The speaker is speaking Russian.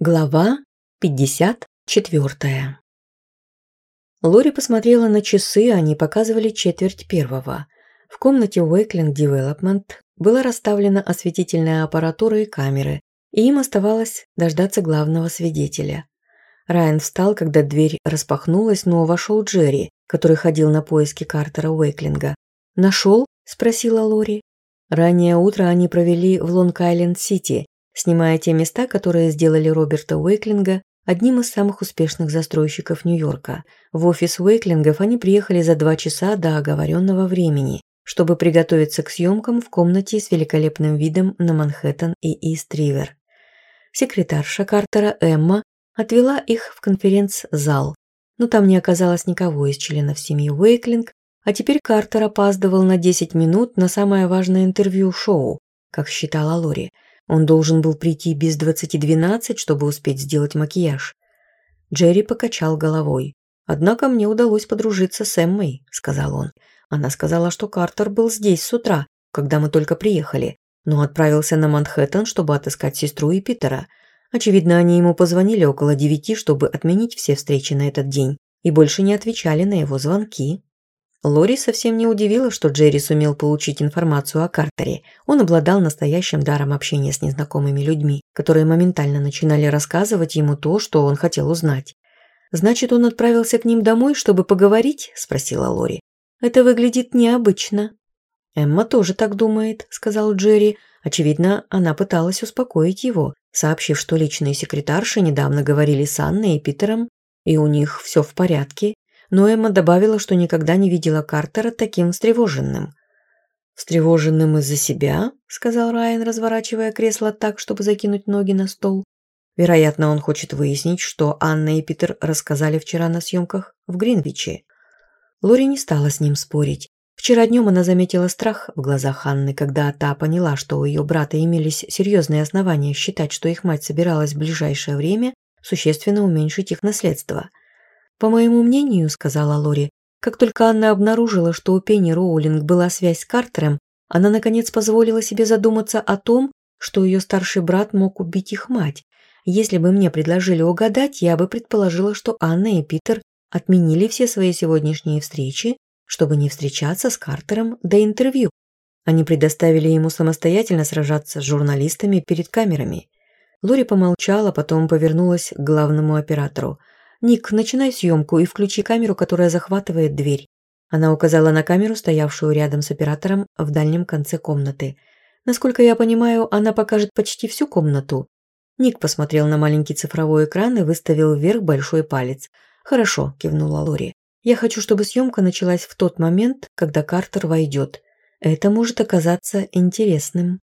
Глава 54. Лори посмотрела на часы, они показывали четверть первого. В комнате Wakeland Development была расставлена осветительная аппаратура и камеры, и им оставалось дождаться главного свидетеля. Райан встал, когда дверь распахнулась, но вошел Джерри, который ходил на поиски Картера Уэйклинга. «Нашел?» – спросила Лори. Раннее утро они провели в Лонг-Айленд-Сити, снимая те места, которые сделали Роберта Уэйклинга одним из самых успешных застройщиков Нью-Йорка. В офис Уэйклингов они приехали за два часа до оговоренного времени, чтобы приготовиться к съемкам в комнате с великолепным видом на Манхэттен и Ист-Ривер. Секретарша Картера Эмма отвела их в конференц-зал, но там не оказалось никого из членов семьи Уэйклинг, а теперь Картер опаздывал на 10 минут на самое важное интервью-шоу, как считала Лори – он должен был прийти без 2012, чтобы успеть сделать макияж. Джерри покачал головой. «Однако мне удалось подружиться с Эммой», — сказал он. «Она сказала, что Картер был здесь с утра, когда мы только приехали, но отправился на Манхэттен, чтобы отыскать сестру и Питера. Очевидно, они ему позвонили около девяти, чтобы отменить все встречи на этот день, и больше не отвечали на его звонки». Лори совсем не удивила, что Джерри сумел получить информацию о Картере. Он обладал настоящим даром общения с незнакомыми людьми, которые моментально начинали рассказывать ему то, что он хотел узнать. «Значит, он отправился к ним домой, чтобы поговорить?» – спросила Лори. «Это выглядит необычно». «Эмма тоже так думает», – сказал Джерри. Очевидно, она пыталась успокоить его, сообщив, что личные секретарши недавно говорили с Анной и Питером, и у них все в порядке, но Эмма добавила, что никогда не видела Картера таким встревоженным. «Встревоженным из-за себя?» – сказал Райан, разворачивая кресло так, чтобы закинуть ноги на стол. Вероятно, он хочет выяснить, что Анна и Питер рассказали вчера на съемках в Гринвиче. Лори не стала с ним спорить. Вчера днем она заметила страх в глазах Анны, когда та поняла, что у ее брата имелись серьезные основания считать, что их мать собиралась в ближайшее время существенно уменьшить их наследство – по моему мнению, сказала Лори, как только Анна обнаружила, что у Пенни Роулинг была связь с Картером, она наконец позволила себе задуматься о том, что ее старший брат мог убить их мать. Если бы мне предложили угадать, я бы предположила, что Анна и Питер отменили все свои сегодняшние встречи, чтобы не встречаться с Картером до интервью. Они предоставили ему самостоятельно сражаться с журналистами перед камерами. Лори помолчала, потом повернулась к главному оператору – «Ник, начинай съемку и включи камеру, которая захватывает дверь». Она указала на камеру, стоявшую рядом с оператором в дальнем конце комнаты. Насколько я понимаю, она покажет почти всю комнату. Ник посмотрел на маленький цифровой экран и выставил вверх большой палец. «Хорошо», – кивнула Лори. «Я хочу, чтобы съемка началась в тот момент, когда Картер войдет. Это может оказаться интересным».